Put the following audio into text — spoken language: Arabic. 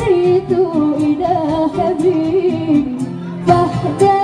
أتيت إلى حبيبي فاحتاج